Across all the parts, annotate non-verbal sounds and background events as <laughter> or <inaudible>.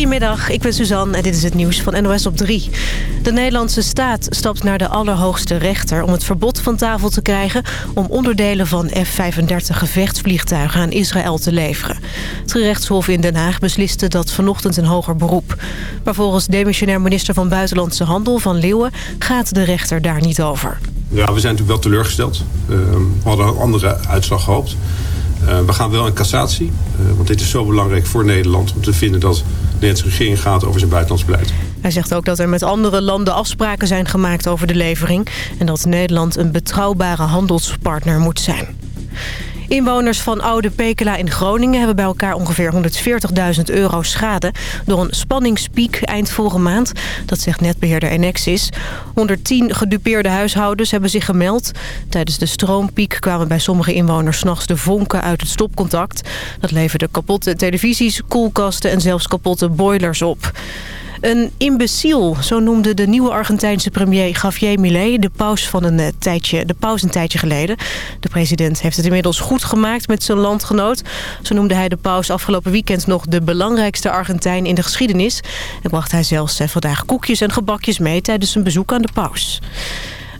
Goedemiddag, ik ben Suzanne en dit is het nieuws van NOS op 3. De Nederlandse staat stapt naar de allerhoogste rechter om het verbod van tafel te krijgen... om onderdelen van F-35 gevechtsvliegtuigen aan Israël te leveren. Het gerechtshof in Den Haag besliste dat vanochtend een hoger beroep. Maar volgens demissionair minister van Buitenlandse Handel van Leeuwen gaat de rechter daar niet over. Ja, we zijn natuurlijk wel teleurgesteld. Uh, we hadden een andere uitslag gehoopt. Uh, we gaan wel in cassatie. Uh, want dit is zo belangrijk voor Nederland om te vinden dat de Nederlandse regering gaat over zijn buitenlands beleid. Hij zegt ook dat er met andere landen afspraken zijn gemaakt over de levering. En dat Nederland een betrouwbare handelspartner moet zijn. Inwoners van Oude Pekela in Groningen hebben bij elkaar ongeveer 140.000 euro schade... door een spanningspiek eind vorige maand. Dat zegt netbeheerder Enexis. 110 gedupeerde huishoudens hebben zich gemeld. Tijdens de stroompiek kwamen bij sommige inwoners... s'nachts de vonken uit het stopcontact. Dat leverde kapotte televisies, koelkasten en zelfs kapotte boilers op. Een imbeciel, zo noemde de nieuwe Argentijnse premier Javier Milei de paus, van een, eh, tijdje, de paus een tijdje geleden. De president heeft het inmiddels goed gemaakt met zijn landgenoot. Zo noemde hij de paus afgelopen weekend nog de belangrijkste Argentijn in de geschiedenis. En bracht hij zelfs eh, vandaag koekjes en gebakjes mee tijdens zijn bezoek aan de paus.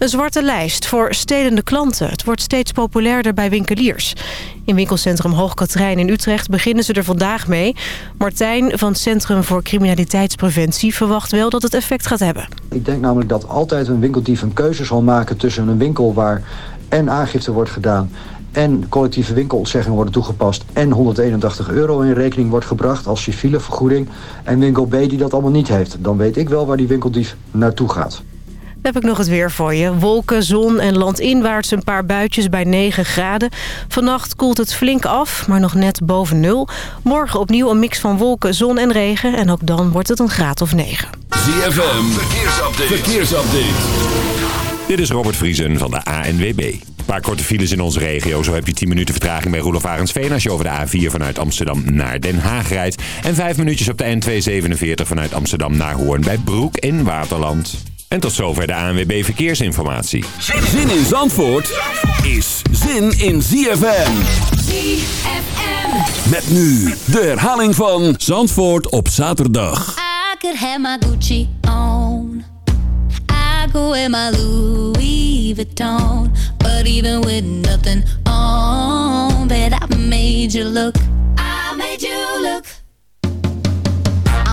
Een zwarte lijst voor stelende klanten. Het wordt steeds populairder bij winkeliers. In winkelcentrum Hoogkatrijn in Utrecht beginnen ze er vandaag mee. Martijn van het Centrum voor Criminaliteitspreventie verwacht wel dat het effect gaat hebben. Ik denk namelijk dat altijd een winkeldief een keuze zal maken tussen een winkel waar en aangifte wordt gedaan en collectieve winkelontzeggingen worden toegepast... en 181 euro in rekening wordt gebracht als civiele vergoeding... en winkel B die dat allemaal niet heeft. Dan weet ik wel waar die winkeldief naartoe gaat. Dan heb ik nog het weer voor je. Wolken, zon en landinwaarts een paar buitjes bij 9 graden. Vannacht koelt het flink af, maar nog net boven nul. Morgen opnieuw een mix van wolken, zon en regen. En ook dan wordt het een graad of 9. ZFM, verkeersupdate. verkeersupdate. Dit is Robert Vriesen van de ANWB. Een paar korte files in onze regio. Zo heb je 10 minuten vertraging bij Roelof Arendsveen... als je over de A4 vanuit Amsterdam naar Den Haag rijdt. En 5 minuutjes op de N247 vanuit Amsterdam naar Hoorn... bij Broek in Waterland. En tot zover de ANWB Verkeersinformatie. Zin in Zandvoort is zin in ZFM. ZFM. Met nu de herhaling van Zandvoort op zaterdag. I could have my Gucci on. I go wear my Louis Vuitton. But even with nothing on, bet I made you look. I made you look.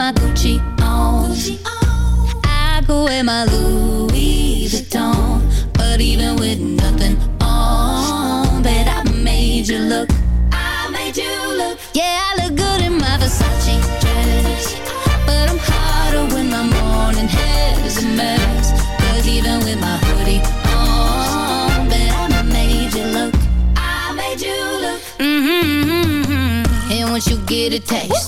I could have my Gucci on. I could wear my Louis Vuitton. But even with nothing on, bet I made you look. I made you look. Yeah, I look good in my Versace dress. But I'm hotter when my morning hair is a mess. Cause even with my hoodie on, I made you look. I made you look. Mm-hmm. And once you get a taste,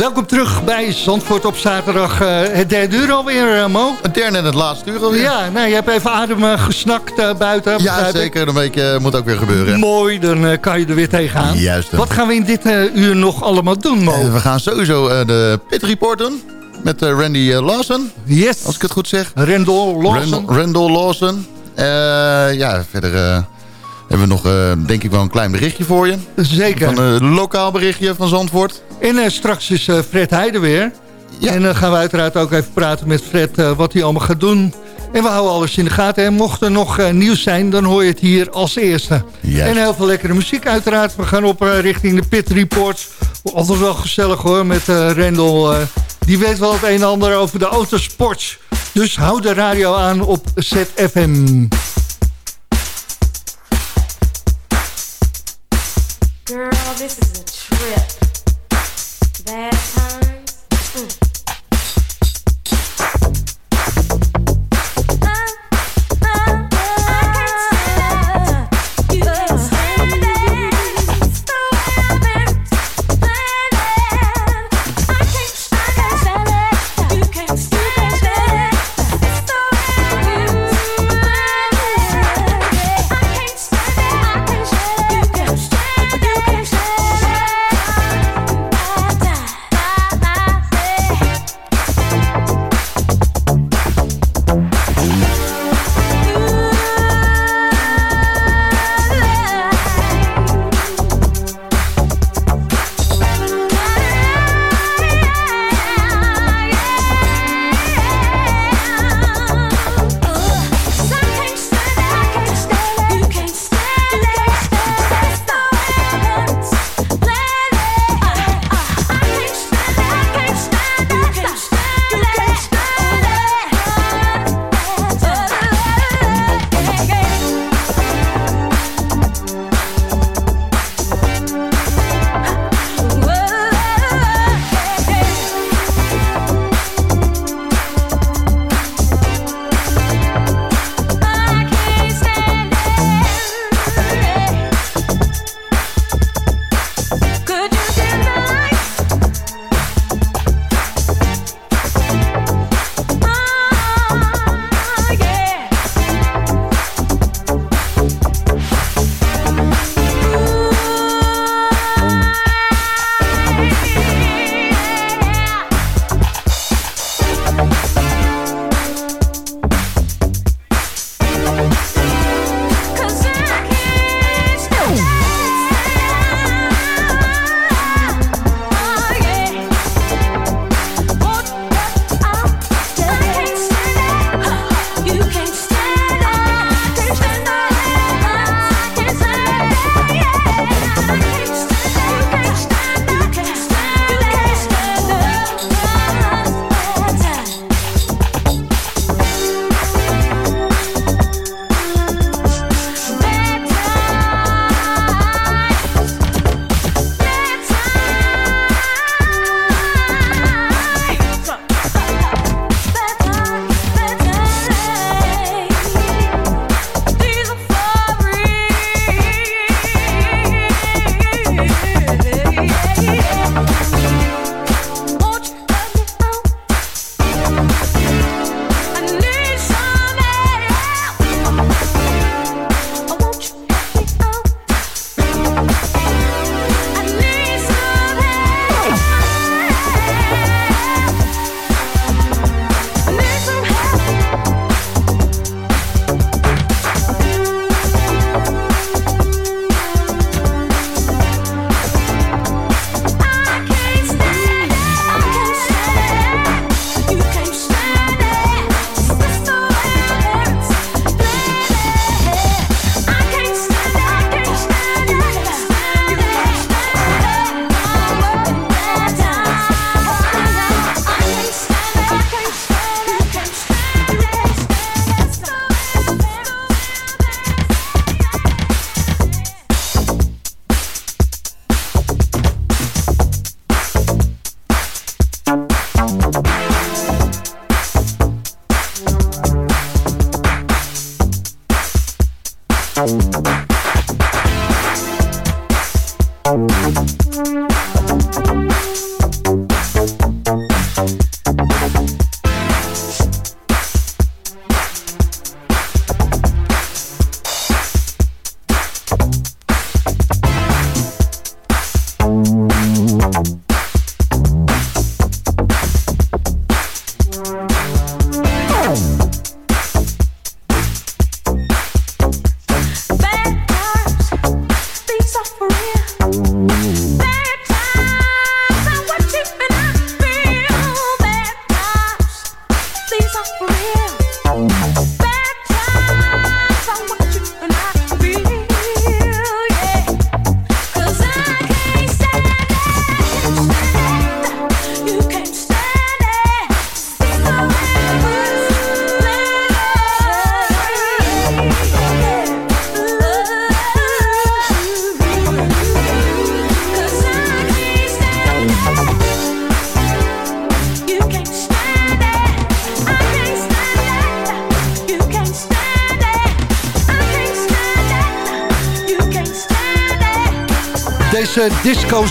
Welkom terug bij Zandvoort op zaterdag. eh, het derde uur alweer, eh, Mo. Het derde en het laatste uur alweer. Ja, nou, je hebt even adem eh, gesnakt buiten. Ja, zeker. Een week moet ook weer gebeuren. Mooi, dan kan je er weer tegenaan. Juist. Wat gaan we in dit uur nog allemaal doen, Mo? We gaan sowieso de pit report doen. met Randy Lawson. Yes. Als ik het goed zeg. Randall Lawson. Randall, Lawson. ja, verder hebben we nog, denk ik wel, een klein berichtje voor je. Zeker. Van een lokaal berichtje van Zandvoort. En straks is Fred Heide weer. Ja. En dan gaan we uiteraard ook even praten met Fred wat hij allemaal gaat doen en we houden alles in de gaten. En mocht er nog nieuws zijn, dan hoor je het hier als eerste. En heel veel lekkere muziek uiteraard. We gaan op richting de Pit Reports. Altijd wel gezellig hoor, met Rendel. die weet wel het een en ander over de autosports. Dus hou de radio aan op ZFM. Girl, this is a trip. Bad times. Mm.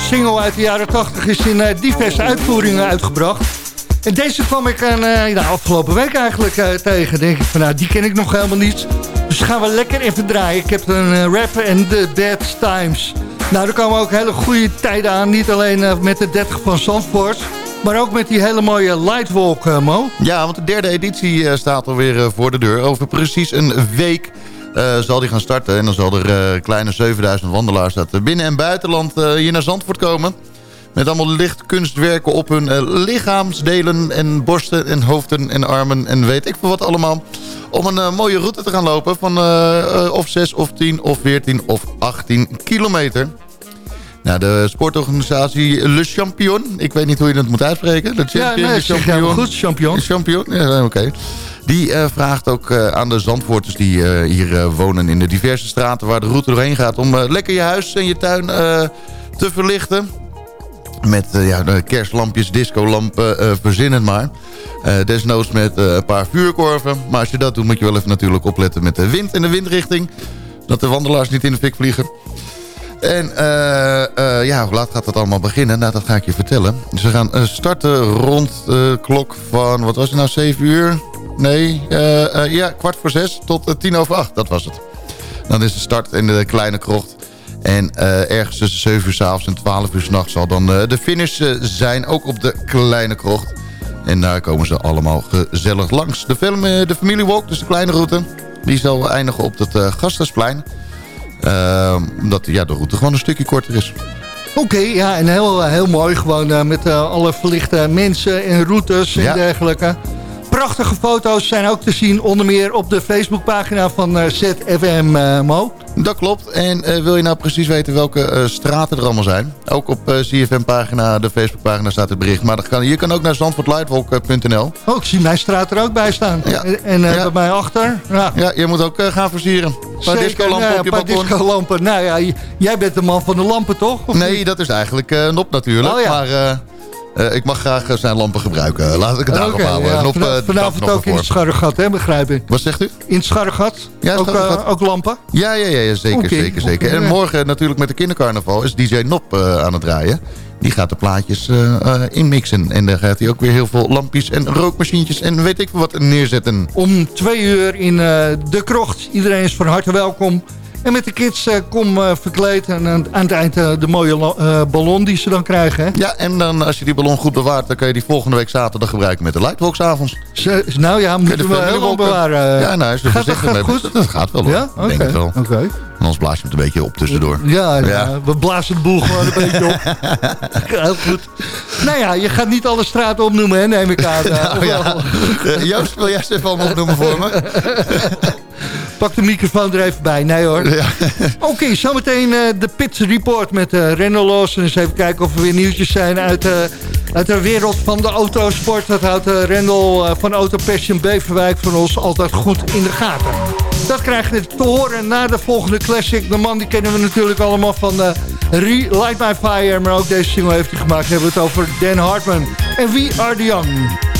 Disco-single uit de jaren 80 is in diverse uitvoeringen uitgebracht. En deze kwam ik aan, de afgelopen week eigenlijk tegen. Denk ik van, nou, die ken ik nog helemaal niet. Dus gaan we lekker even draaien. Ik heb een rap en The Dead Times. Nou, er komen ook hele goede tijden aan. Niet alleen met de 30 van Zandvoort... Maar ook met die hele mooie Lightwalk, Mo. Ja, want de derde editie staat alweer voor de deur. Over precies een week zal die gaan starten. En dan zal er kleine 7000 wandelaars uit binnen- en buitenland hier naar Zandvoort komen. Met allemaal lichtkunstwerken op hun lichaamsdelen en borsten en hoofden en armen en weet ik veel wat allemaal. Om een mooie route te gaan lopen van of 6 of 10 of 14 of 18 kilometer. Nou, de sportorganisatie Le Champion. Ik weet niet hoe je dat moet uitspreken. Le Champion, ja, nee, Champion. goed, Champion. Champion, ja, oké. Die uh, vraagt ook uh, aan de Zandvoorters die uh, hier wonen in de diverse straten waar de route doorheen gaat... om lekker je huis en je tuin te verlichten. Met ja, kerstlampjes, discolampen, verzin het maar. desnoods met een paar vuurkorven. Maar als je dat doet moet je wel even natuurlijk opletten met de wind en de windrichting. Dat de wandelaars niet in de fik vliegen. En uh, ja, hoe laat gaat dat allemaal beginnen? Nou, dat ga ik je vertellen. Ze gaan uh, starten rond de klok van, wat was het nou, 7 uur? Nee, ja, kwart voor zes tot tien over acht, dat was het. Dan is de start in de kleine krocht. En ergens tussen 7 uur s'avonds en 12 uur s'nachts zal dan de finish zijn, ook op de kleine krocht. En daar komen ze allemaal gezellig langs. De, film, de familiewalk, dus de kleine route, die zal eindigen op het Gastensplein. Uh, omdat ja, de route gewoon een stukje korter is. Oké, ja, en heel, heel mooi gewoon met alle verlichte mensen en routes en ja. dergelijke. Prachtige foto's zijn ook te zien, onder meer op de Facebookpagina van uh, ZFM Mo. Dat klopt. En uh, wil je nou precies weten welke uh, straten er allemaal zijn? Ook op uh, CFM-pagina, de Facebook-pagina staat het bericht. Maar dat kan, je kan ook naar zandvoortlightwalk.nl. Oh, ik zie mijn straat er ook bij staan. Ja. En ja. bij mij achter. Ja. ja, je moet ook gaan versieren. Een paar discolampen op je balkon. Discolampen. Nou ja, jij bent de man van de lampen, toch? Of nee, niet? dat is eigenlijk Nop natuurlijk. Oh, ja. Maar uh, ik mag graag zijn lampen gebruiken. Laat ik het daarop okay, houden. Ja. Op, uh, vanavond ook in het Scharregat, hè, begrijp ik. Wat zegt u? In het Scharregat? Ja, ook, uh, ook, lampen? Ja, ja, ja, zeker, okay. zeker, zeker. Okay, en morgen natuurlijk met de kindercarnaval is DJ Nop aan het draaien. Die gaat de plaatjes inmixen. En dan gaat hij ook weer heel veel lampjes en rookmachientjes en weet ik wat neerzetten. Om twee uur in de krocht. Iedereen is van harte welkom. En met de kids uh, kom uh, verkleed en aan, aan het eind uh, de mooie ballon die ze dan krijgen. Hè? Ja, en dan als je die ballon goed bewaart, dan kan je die volgende week zaterdag gebruiken met de Lightwalks avonds. nou ja, moeten we heel lang bewaren. Ja, nou, is er voorzichtig mee. Goed? Dat gaat wel hoor. Ja? Okay. Denk het wel. Oké. Okay. Anders blaas je het een beetje op tussendoor. Ja, ja. ja. we blazen de boel gewoon een beetje op. <laughs> Heel goed. Nou ja, je gaat niet alle straten opnoemen, hè, neem ik aan. <laughs> Nou, ja. Joost, wil jij eens even allemaal opnoemen voor me? <laughs> Pak de microfoon er even bij. Nee hoor. Ja. Oké, okay, zometeen uh, de Pit Report met uh, Renault Lawson. Eens even kijken of er weer nieuwtjes zijn uit, uh, uit de wereld van de autosport. Dat houdt uh, Rendel van Auto Passion Beverwijk van ons altijd goed in de gaten. Dat krijg je te horen na de volgende classic. De man die kennen we natuurlijk allemaal van uh, Light My Fire. Maar ook deze single heeft hij gemaakt. We hebben het over Dan Hartman. En We Are The Young.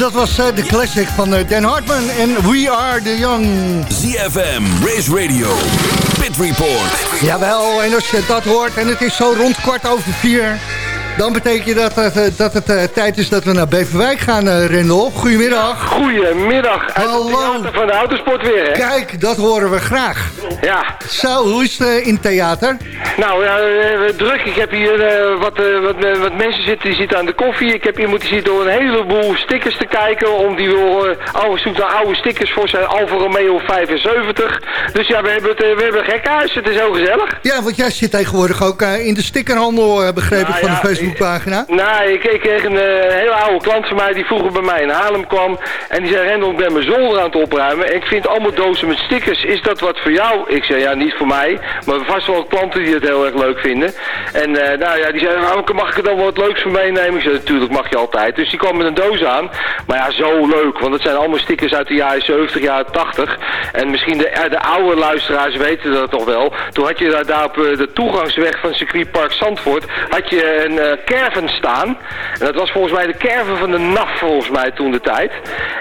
Dat was uh, de classic van uh, Dan Hartman en We Are The Young. ZFM, Race Radio, Pit Report. Jawel, en als je dat hoort en het is zo rond kwart over vier... Dan betekent dat, dat, eh, dat het uh, tijd is dat we naar Beverwijk gaan, uh, Rendel. Goedemiddag. Goedemiddag. Hallo. van de autosport weer, hè? Kijk, dat horen we graag. Ja. Zo, hoe is het in theater? Nou, ja, druk. Ik heb hier wat, wat, wat, mensen zitten, die zitten aan de koffie. Ik heb hier moeten zitten door een heleboel stickers te kijken. Om die wil, oude zoek naar oude stickers voor zijn Alfa Romeo 75. Dus ja, we hebben, het, we hebben gek huis. Het is heel gezellig. Ja, want jij zit tegenwoordig ook in de stickerhandel, begreep ik, nou van de Facebook Facebookpagina? Nee, ik, ik kreeg een hele oude klant van mij die vroeger bij mij in Haarlem kwam. En die zei, Rendel, ik ben mijn zolder aan het opruimen. En ik vind allemaal dozen met stickers. Is dat wat voor jou? Ik zei, ja, niet voor mij. Maar vast wel klanten die het heel erg leuk vinden. En uh, nou ja, die zei, nou, mag ik er dan wat leuks voor meenemen? Ik zei, natuurlijk mag je altijd. Dus die kwam met een doos aan. Maar ja, zo leuk. Want het zijn allemaal stickers uit de jaren 70, jaren 80. En misschien de, eh, de oude luisteraars weten dat nog wel. Toen had je daar, daar op de toegangsweg van circuitpark Zandvoort... had je een kerven staan. En dat was volgens mij de kerven van de NAF volgens mij toen de tijd.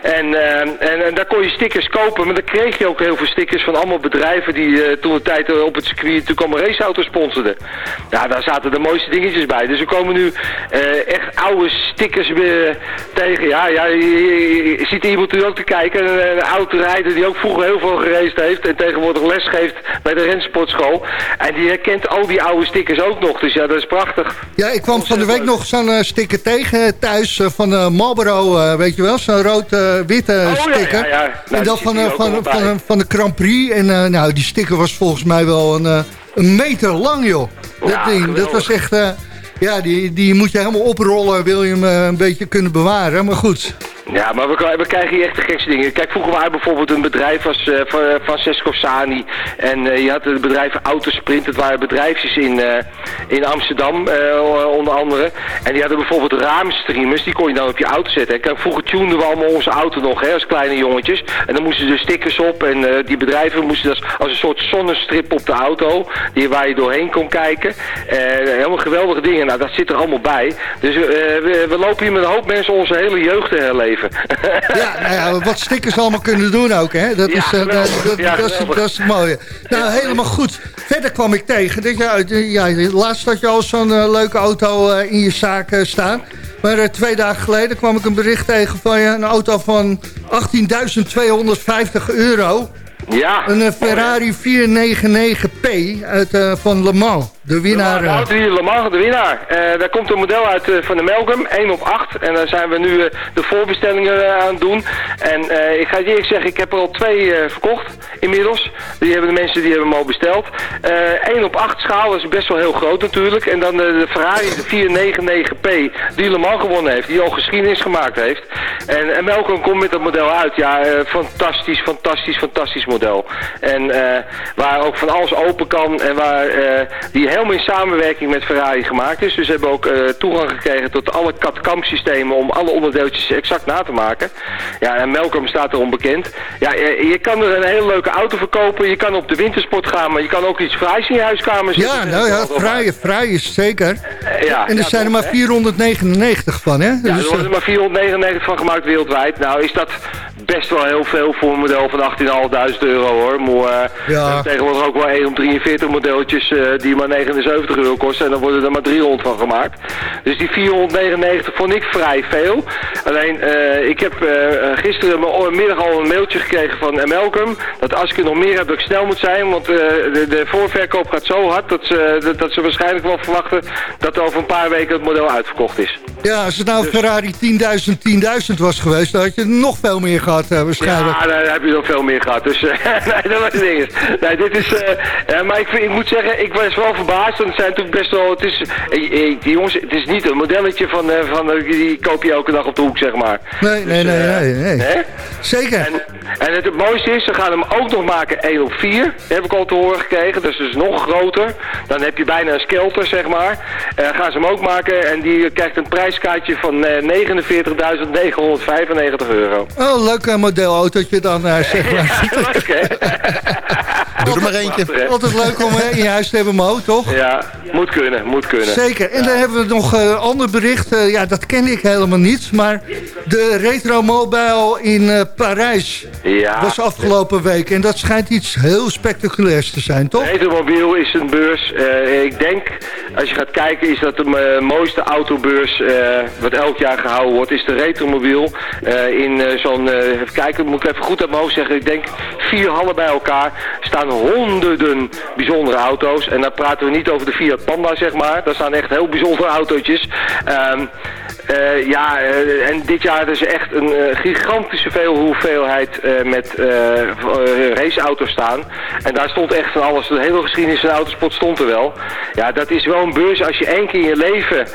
En, uh, en, daar kon je stickers kopen, maar dan kreeg je ook heel veel stickers van allemaal bedrijven die uh, toen de tijd uh, op het circuit natuurlijk allemaal raceauto's sponsorden. Ja, daar zaten de mooiste dingetjes bij. Dus er komen nu echt oude stickers weer tegen. Ja, ja je, je, je ziet iemand nu ook te kijken, een, een oude rijder die ook vroeger heel veel gereisd heeft en tegenwoordig les geeft bij de rensportschool. En die herkent al die oude stickers ook nog, dus ja, dat is prachtig. Ja, ik kwam van de week nog zo'n uh, sticker tegen thuis van uh, Marlboro, weet je wel? Zo'n rood-witte oh, sticker. Ja, ja, ja. Nou, en dat van, van, van, van, de Grand Prix. En nou, die sticker was volgens mij wel een, een meter lang, joh. Dat, ding, dat was echt... ja, die, die moet je helemaal oprollen, wil je hem een beetje kunnen bewaren. Maar goed... Ja, maar we, krijgen hier echt de gekste dingen. Kijk, vroeger waren bijvoorbeeld een bedrijf als uh, van Francesco Sani. En uh, je had het bedrijf Autosprint. Het waren bedrijfjes in, in Amsterdam, onder andere. En die hadden bijvoorbeeld raamstreamers. Die kon je dan op je auto zetten. Kijk, vroeger tuneden we allemaal onze auto nog, hè, als kleine jongetjes. En dan moesten er stickers op. En die bedrijven moesten dat als een soort zonnestrip op de auto. Die, waar je doorheen kon kijken. helemaal geweldige dingen. Nou, dat zit er allemaal bij. Dus we, we lopen hier met een hoop mensen onze hele jeugd te herleven. Ja, nou ja, wat stickers allemaal kunnen doen ook, hè? Dat, is, uh, dat, dat, ja, dat, is, dat is het mooie. Nou, helemaal goed. Verder kwam ik tegen. Dat je, ja, laatst had je al zo'n uh, leuke auto uh, in je zaak staan. Maar twee dagen geleden kwam ik een bericht tegen van je, een auto van 18.250 euro. Ja. Een Ferrari 499p uit, van Le Mans. De winnaar. De auto hier, Le Mans, de winnaar. Uh, daar komt een model uit uh, van de Melgum, 1 op 8. En daar zijn we nu uh, de voorbestellingen aan het doen. En ik ga je eerlijk zeggen, ik heb er al twee verkocht inmiddels. Die hebben de mensen die hebben hem al besteld. 1 op 8 schaal is best wel heel groot natuurlijk. En dan de Ferrari, de 499p, die Le Mans gewonnen heeft. Die al geschiedenis gemaakt heeft. En, en Melgum komt met dat model uit. Ja, fantastisch, fantastisch, fantastisch model. En waar ook van alles open kan en waar die helemaal in samenwerking met Ferrari gemaakt is. Dus we hebben ook uh, toegang gekregen tot alle CAD-CAM systemen om alle onderdeeltjes exact na te maken. Ja, en Melkom staat erom bekend. Ja, je, je, kan er een hele leuke auto verkopen. Je kan op de wintersport gaan, maar je kan ook iets fraais in je huiskamer zetten. Ja, nou ja, fraai, fraai is zeker. Uh, ja, en er zijn er maar 499 van, hè? Ja, er worden er maar 499 van gemaakt wereldwijd. Nou, is dat best wel heel veel voor een model van 18.500 euro, hoor. Maar uh, ja. tegenwoordig ook wel 1 om 43 modeltjes uh, die maar 79 euro kosten. En dan worden er maar 300 van gemaakt. Dus die 499 vond ik vrij veel. Alleen, uh, ik heb uh, gisteren middag al een mailtje gekregen van Melkum. Dat als ik er nog meer heb, dat ik snel moet zijn. Want de, de, voorverkoop gaat zo hard dat ze, dat, dat, ze waarschijnlijk wel verwachten dat er over een paar weken het model uitverkocht is. Ja, als het nou dus... Ferrari 10.000, 10.000 was geweest, dan had je nog veel meer gehad waarschijnlijk. Ja, daar heb je nog veel meer gehad. Dus <laughs> nee, dat was het ding. Nee, dit is... maar ik, ik moet zeggen, ik was wel verbaasd. Want het zijn natuurlijk best wel... Het is, die jongens, het is niet een modelletje van, van die koop je elke dag op de hoek, zeg maar. Nee, nee, dus, nee, nee, nee. Zeker. En, en het, het, mooiste is, ze gaan hem ook nog maken 1 op 4. heb ik al te horen gekregen. Dus dus nog groter. Dan heb je bijna een skelter, zeg maar. Uh, gaan ze hem ook maken. En die krijgt een prijskaartje van uh, 49.995 euro. Oh, leuk uh, modelautootje dan, uh, zeg maar. <laughs> leuk, hè? <laughs> Doe er maar eentje. Altijd leuk om in je huis te hebben, Mo, toch? Ja, moet kunnen, moet kunnen. Zeker. En ja. dan hebben we nog een ander bericht. ja, dat ken ik helemaal niet. Maar De Retro Mobile in uh, Parijs ja. was afgelopen week. En dat schijnt iets heel spectaculairs te zijn, toch? Retromobiel is een beurs. Uh, ik denk, als je gaat kijken, is dat de uh, mooiste autobeurs wat elk jaar gehouden wordt. Is de Retromobiel in zo'n, even kijken, moet ik even goed uit mijn hoofd zeggen. Ik denk vier hallen bij elkaar staan honderden bijzondere auto's. En dan praten we niet over de Fiat Panda, zeg maar. Daar staan echt heel bijzondere autootjes. Um, uh, ja, uh, en dit jaar is echt een uh, gigantische veel hoeveelheid met raceauto's staan. En daar stond echt van alles. De hele geschiedenis van de autosport stond er wel. Ja, dat is wel een beurs als je één keer in je leven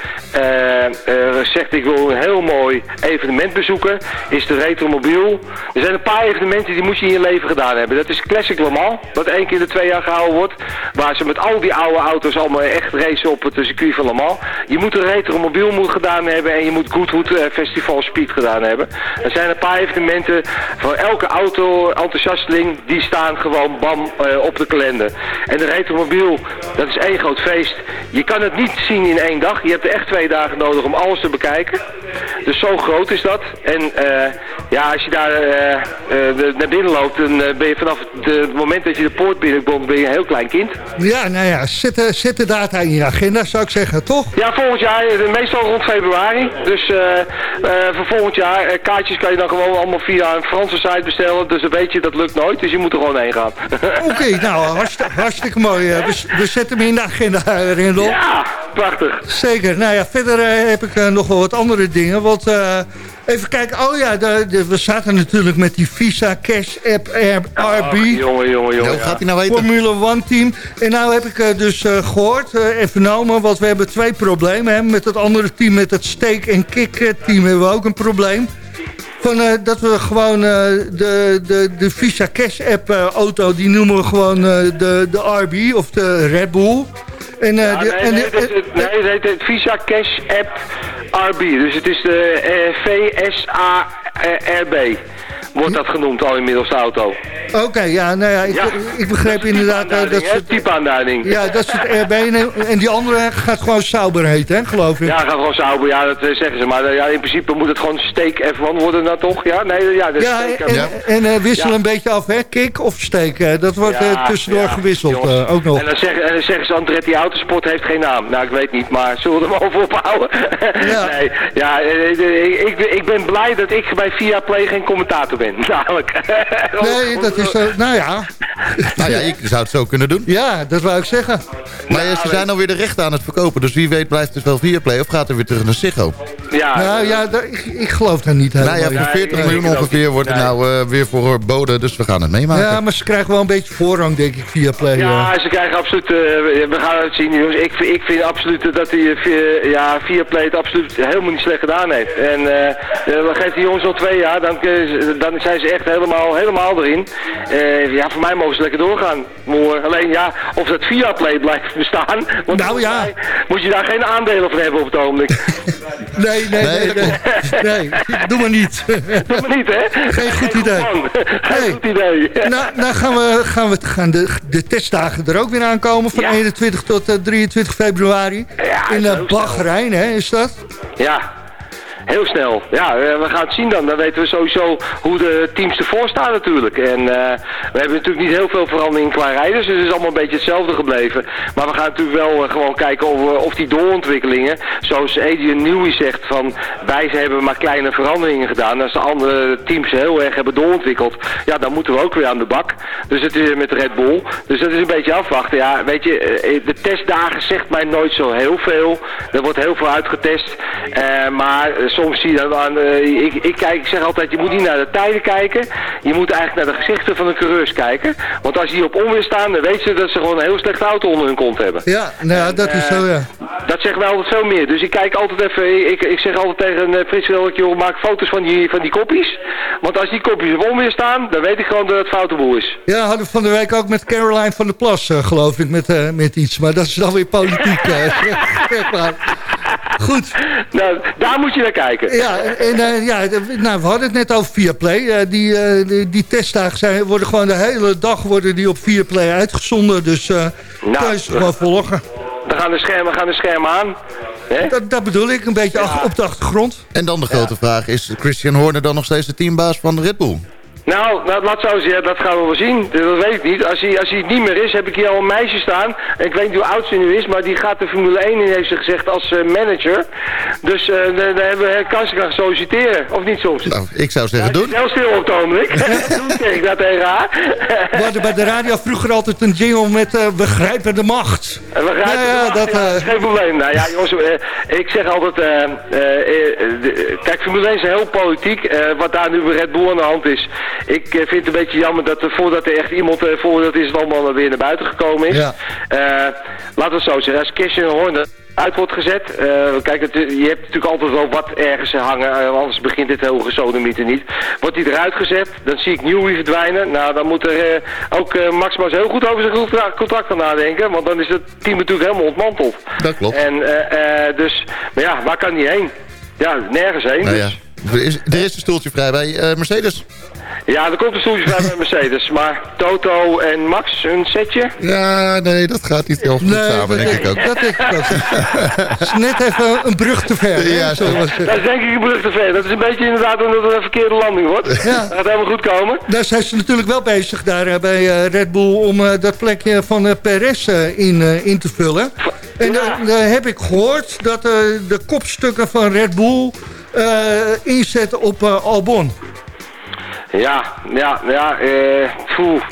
zegt ik wil een heel mooi evenement bezoeken. Is de Retromobiel. Er zijn een paar evenementen die moet je in je leven gedaan hebben. Dat is Classic Le Mans, wat één keer de twee jaar gehouden wordt. Waar ze met al die oude auto's allemaal echt racen op het circuit van Le Mans. Je moet een Retromobiel moet gedaan hebben en je moet Goodwood uh, Festival Speed gedaan hebben. Er zijn een paar evenementen voor elke auto-enthousiasteling, die staan gewoon bam uh, op de kalender. En de Retromobiel, dat is één groot feest. Je kan het niet zien in één dag. Je hebt er echt twee dagen nodig om alles te bekijken. Dus zo groot is dat. En uh, ja, als je daar naar binnen loopt, dan ben je vanaf het moment dat je de poort binnenkomt, ben je een heel klein kind. Ja, nou ja, zet, zet de data in je agenda, zou ik zeggen, toch? Ja, volgend jaar, meestal rond februari. Dus uh, uh, voor volgend jaar, uh, kaartjes kan je dan gewoon allemaal via een Franse site bestellen. Dus dan weet je, dat lukt nooit. Dus je moet er gewoon heen gaan. <laughs> Oké, okay, nou, hartstikke, hartstikke mooi. We, we, zetten hem in de agenda, Rendel. Ja, prachtig. Zeker. Nou ja, verder heb ik nog wel wat andere dingen. Want... Even kijken. Oh ja, de, de, we zaten natuurlijk met die Visa Cash App RB. Oh, jongen, jongen, jongen. gaat hij nou weten? Formule 1 team. En nou heb ik uh, dus uh, gehoord uh, en vernomen, want we hebben twee problemen. Hè. Met het andere team, met het steak en kick team, hebben we ook een probleem. Van, dat we gewoon de, de, de Visa Cash App auto, die noemen we gewoon de, de RB of de Red Bull. En, ja, de, nee, en, nee, nee, nee, het heet Visa Cash App RB. Dus het is de uh, VSARB wordt dat genoemd al inmiddels de auto. Oké, okay, ja, nou ja, ik, ja. ik begreep inderdaad... Uh, dat het type aanduiding. Ja, dat is het RB en die andere gaat gewoon Sauber heten, hè, geloof ik. Ja, gaat gewoon Sauber, ja, dat zeggen ze. Maar ja, in principe moet het gewoon Steak F1 worden dan toch? Ja, nee, ja, dat ja, en, ja. en uh, wissel een beetje af, hè, kick of steak. dat wordt uh, tussendoor gewisseld, ook nog. En dan, zeggen, en dan zeggen ze, Andretti Autosport heeft geen naam. Nou, ik weet niet, maar zullen we hem <laughs> over ophouden? Ja, nee, ja ik, ik ben blij dat ik bij Via Play geen commentator ben ben, <laughs> namelijk. Nee, dat is... Uh, nou ja. <laughs> nou ja, ik zou het zo kunnen doen. Ja, dat wou ik zeggen. Maar nou, ze zijn alweer de rechten aan het verkopen. Dus wie weet blijft het wel Viaplay of gaat er weer terug naar Ziggo. Ja, nou ja, ik, ik, geloof daar niet helemaal. Nou ja, voor 40 miljoen ongeveer wordt het nou uh, weer verboden. Dus we gaan het meemaken. Ja, maar ze krijgen wel een beetje voorrang, denk ik, Viaplay. Ja, ze krijgen absoluut... Uh, we gaan het zien, jongens. Ik, ik vind absoluut dat die uh, ja, Viaplay het absoluut helemaal niet slecht gedaan heeft. En dan geeft die jongens al twee jaar, dan, dan dan zijn ze echt helemaal, helemaal erin. Uh, ja, voor mij mogen ze lekker doorgaan. Maar alleen ja, of dat via Play blijft bestaan. Want nou ja. Moet je daar geen aandelen van hebben op het ogenblik. <laughs> nee, nee, nee, nee, nee. Doe maar niet. Doe maar niet, hè? Geen goed idee. Geen goed idee. Nou, nou gaan, we, gaan, we, gaan de, de testdagen er ook weer aankomen. Van ja. 21 tot uh, 23 februari. Ja, in uh, Bahrein, hè, is dat? Ja, Heel snel. Ja, eh, we gaan het zien dan. Dan weten we sowieso hoe de teams ervoor staan natuurlijk. En uh, we hebben natuurlijk niet heel veel verandering qua rijders. Dus het is allemaal een beetje hetzelfde gebleven. Maar we gaan natuurlijk wel uh, gewoon kijken of, of die doorontwikkelingen, zoals Adrian Newey zegt, van wij hebben maar kleine veranderingen gedaan. Als de andere teams heel erg hebben doorontwikkeld, ja, dan moeten we ook weer aan de bak. Dus het is met Red Bull. Dus dat is een beetje afwachten. Ja, weet je, de testdagen zegt mij nooit zo heel veel. Er wordt heel veel uitgetest. maar soms zie je dan aan, uh, ik, ik, kijk, ik zeg altijd, je moet niet naar de tijden kijken. Je moet eigenlijk naar de gezichten van de coureurs kijken. Want als die op onweer staan, dan weet ze dat ze gewoon een heel slechte auto onder hun kont hebben. Ja, nou dat is zo, ja. Dat zegt mij altijd veel meer. Dus ik kijk altijd even, ik, ik zeg altijd tegen uh, Frits Wilk, joh, maak foto's van die, van die kopjes. Want als die kopjes op onweer staan, dan weet ik gewoon dat het foute boel is. Ja, hadden we van de week ook met Caroline van der Plas, geloof ik, met, met iets. Maar dat is dan weer politiek. <laughs> Goed. Nou, daar moet je naar kijken. Ja, en uh, ja, nou, we hadden het net over Viaplay. Uh, die, uh, die, die testdagen zijn, worden gewoon de hele dag worden die op Viaplay uitgezonden. Dus uh, nou, kan je ze gewoon volgen. We gaan de schermen, gaan de schermen aan. Dat, dat, bedoel ik, een beetje op de achtergrond. En dan de grote vraag, is Christian Horner dan nog steeds de teambaas van Red Bull? Nou, nou, laat zo zeggen, dat gaan we wel zien. Dat weet ik niet. Als hij, als hij het niet meer is, heb ik hier al een meisje staan. Ik weet niet hoe oud ze nu is, maar die gaat de Formule 1 in, heeft ze gezegd, als uh, manager. Dus uh, daar hebben we kansen gaan solliciteren, of niet soms? Nou, ik zou zeggen, doen. Heel stil op het ogenblik. Toen <laughs> kreeg ik dat tegen haar. We hadden bij de radio vroeger altijd een jingle met uh, Begrijpen de Macht. Begrijpen ja, de macht, dat, ja, geen probleem. Nou ja, jongens, ik zeg altijd, kijk, Formule 1 is heel politiek. wat daar nu bij Red Bull aan de hand is ik vind het een beetje jammer dat voordat er echt iemand, voordat is het allemaal weer naar buiten gekomen is. Ja. laten we het zo zeggen, als Christian Horner uit wordt gezet. Uh, kijk, het, je hebt natuurlijk altijd wel wat ergens hangen, uh, anders begint dit hoge sodemieter niet. Wordt hij eruit gezet, dan zie ik Newey verdwijnen. Nou, dan moet er uh, ook Max maar heel goed over zijn contract gaan nadenken, want dan is het team natuurlijk helemaal ontmanteld. Dat klopt. En dus, maar ja, waar kan hij heen? Ja, nergens heen. Nou, dus. Ja. Er is, er is een stoeltje vrij bij Mercedes. Ja, er komt een stoeltje bij bij Mercedes. Maar Toto en Max, een setje? Ja, nee, dat gaat niet heel goed nee, samen, denk ik ook. Dat denk ik ook. is net even een brug te ver. Ja, dat is denk ik een brug te ver. Dat is een beetje inderdaad omdat het een verkeerde landing wordt. Ja. Dat gaat helemaal goed komen. Daar zijn ze natuurlijk wel bezig daar eh, bij eh, Red Bull... om eh, dat plekje van Perez in, in te vullen. En daar heb ik gehoord dat de kopstukken van Red Bull... inzetten op Albon. Ja, ja, ja, eh, poeh.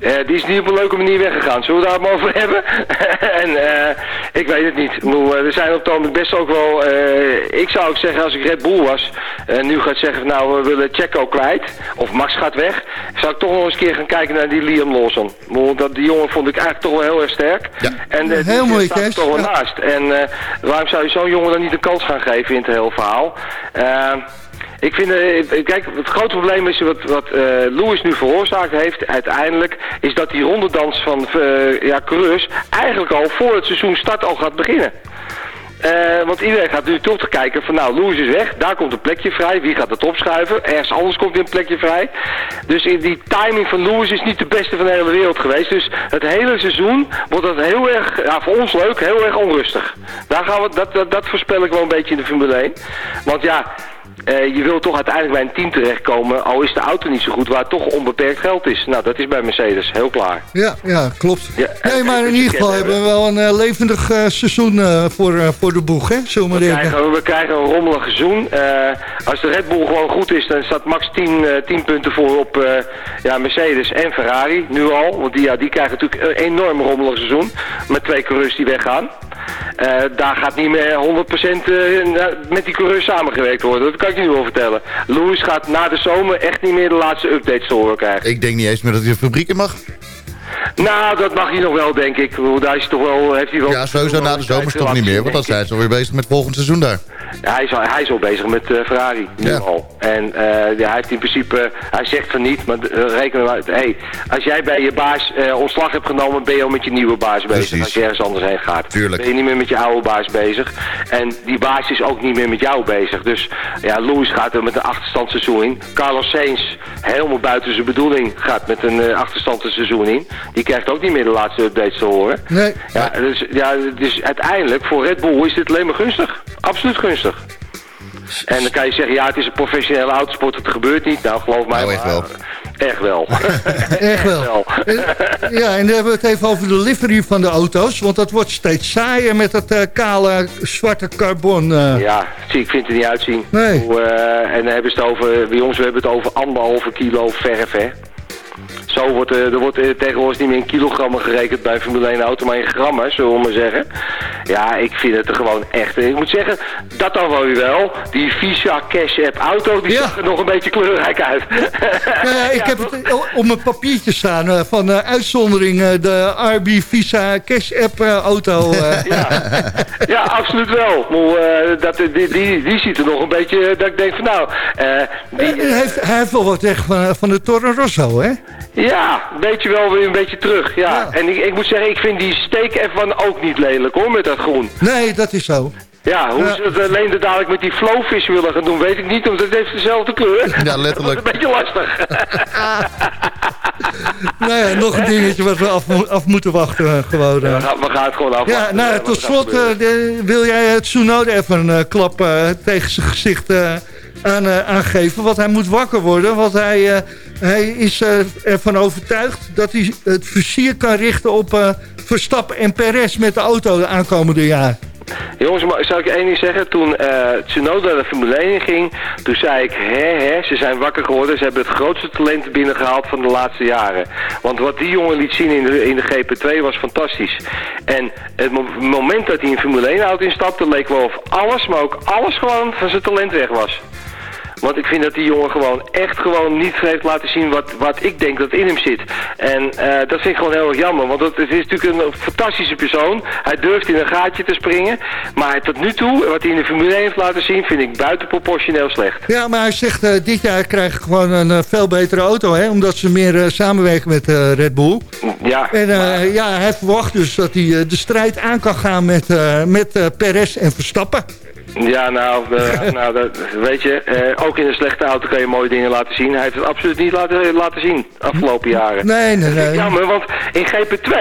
Uh, die is niet op een leuke manier weggegaan. Zullen we daar maar over hebben? <laughs> en uh, ik weet het niet. er zijn op het moment best ook wel... Uh, ik zou ook zeggen, als ik Red Bull was... en nu gaat zeggen, nou, we willen Checo kwijt... of Max gaat weg... zou ik toch nog eens een keer gaan kijken naar die Liam Lawson. Dat, die jongen vond ik eigenlijk toch wel heel erg sterk. Ja. En heel mooi, staat er toch wel naast. En waarom zou je zo'n jongen dan niet de kans gaan geven in het hele verhaal? Ik vind, uh, kijk, het grote probleem is wat, wat uh, Lewis nu veroorzaakt heeft uiteindelijk, is dat die rondedans van uh, ja, coureurs eigenlijk al voor het seizoen start al gaat beginnen. Want iedereen gaat nu toch te kijken van nou, Lewis is weg, daar komt een plekje vrij, wie gaat het opschuiven? Ergens anders komt weer een plekje vrij. Dus in die timing van Lewis is niet de beste van de hele wereld geweest. Dus het hele seizoen wordt dat heel erg, ja, voor ons leuk, heel erg onrustig. Daar gaan we, dat, dat, dat voorspel ik wel een beetje in de Formule 1. Want ja, uh, je wil toch uiteindelijk bij een team terechtkomen, al is de auto niet zo goed, waar toch onbeperkt geld is. Nou, dat is bij Mercedes, heel klaar. Ja, ja klopt. Ja, nee, maar in ieder geval hebben we wel een uh, levendig uh, seizoen voor, voor de boeg, hè? Zullen we, we, krijgen, we krijgen een rommelig seizoen. als de Red Bull gewoon goed is, dan staat max 10, 10 punten voor op ja, Mercedes en Ferrari, nu al. Want die, ja, die krijgen natuurlijk een enorm rommelig seizoen, met twee coureurs die weggaan. daar gaat niet meer 100% met die coureurs samengewerkt worden. Dat kan ik je vertellen. Louis gaat na de zomer echt niet meer de laatste updates te horen krijgen. Ik denk niet eens meer dat hij de fabriek in mag. Nou, dat mag hij nog wel, denk ik. Daar is toch wel, heeft hij wel... Ja, sowieso na de zomer toch niet meer, want dan zijn ze alweer bezig met volgend seizoen daar. Ja, hij, is al, hij is al bezig met uh, Ferrari, nu al. En uh, ja, hij heeft in principe, hij zegt van niet, maar uh, reken maar uit. Hey, als jij bij je baas ontslag hebt genomen, ben je al met je nieuwe baas bezig. Precies. Als je ergens anders heen gaat. Tuurlijk. Ben je niet meer met je oude baas bezig. En die baas is ook niet meer met jou bezig. Dus ja, Lewis gaat er met een achterstandsseizoen in. Carlos Sainz, helemaal buiten zijn bedoeling, gaat met een achterstandsseizoen in. Die krijgt ook niet meer de laatste updates te horen. Nee. Ja, dus, ja, dus uiteindelijk voor Red Bull is dit alleen maar gunstig. Absoluut gunstig. En dan kan je zeggen, ja, het is een professionele autosport, het gebeurt niet. Nou, geloof mij nou, echt wel. <laughs> Echt wel. echt wel. ja, en dan hebben we het even over de livery van de auto's. Want dat wordt steeds saaier met dat uh, kale zwarte carbon. Uh. Ja, zie, ik vind het er niet uitzien. Nee. Hoe, uh, en dan hebben ze het over, bij ons we hebben het over anderhalve kilo verf, hè. Zo wordt er, er wordt tegenwoordig niet meer in kilogrammen gerekend bij Formule 1 auto, maar in grammen, zullen we maar zeggen. Ja, ik vind het er gewoon echt. Ik moet zeggen, dat dan wel wel. Die Visa Cash App auto, die ja. zag er nog een beetje kleurrijk uit. <laughs> Ja, ik heb het op mijn papiertje staan van uh, uitzondering uh, de RB Visa Cash App auto. <laughs> ja. ja, absoluut wel. Maar, dat, die, die, die ziet er nog een beetje, dat ik denk van nou... Die, hij, heeft, hij heeft wel wat weg van, van de Toro Rosso, hè? Ja, een beetje wel weer een beetje terug. Ja. En ik, ik moet zeggen, ik vind die steek ervan ook niet lelijk hoor, met dat groen. Nee, dat is zo. Ja, hoe ze het alleen dadelijk met die flowfish willen gaan doen, weet ik niet, omdat het heeft dezelfde kleur. Ja, letterlijk. Dat is een beetje lastig. <laughs> nou ja, nog een dingetje wat we af, af moeten wachten. gewoon, we, gaan, we, gaan, het gewoon afwachten. Ja, nou, tot slot wil jij het Tsunode even een klap tegen zijn gezicht aan, aangeven. Want hij moet wakker worden. Want hij, hij is ervan overtuigd dat hij het versier kan richten op Verstappen en Perez met de auto de aankomende jaar. Jongens, maar zou ik één ding zeggen? Toen uh, Tsunoda de Formule 1 ging, toen zei ik, hè, hè, ze zijn wakker geworden. Ze hebben het grootste talent binnengehaald van de laatste jaren. Want wat die jongen liet zien in de, in de GP2 was fantastisch. En het moment dat hij in Formule 1 auto instapte, leek wel of alles, maar ook alles gewoon van zijn talent weg was. Want ik vind dat die jongen gewoon echt gewoon niet heeft laten zien wat, wat ik denk dat in hem zit. En uh, dat vind ik gewoon heel erg jammer. Want het, is natuurlijk een fantastische persoon. Hij durft in een gaatje te springen. Maar tot nu toe, wat hij in de Formule 1 heeft laten zien, vind ik buitenproportioneel slecht. Ja, maar hij zegt uh, dit jaar krijg ik gewoon een uh, veel betere auto. Hè, omdat ze meer samenwerken met Red Bull. Ja. En ja, hij verwacht dus dat hij de strijd aan kan gaan met, met Perez en Verstappen. Ja, nou, uh, <laughs> nou dat, weet je, uh, ook in een slechte auto kan je mooie dingen laten zien. Hij heeft het absoluut niet laten, laten zien afgelopen jaren. Nee, nee, nee. Jammer, want in GP2,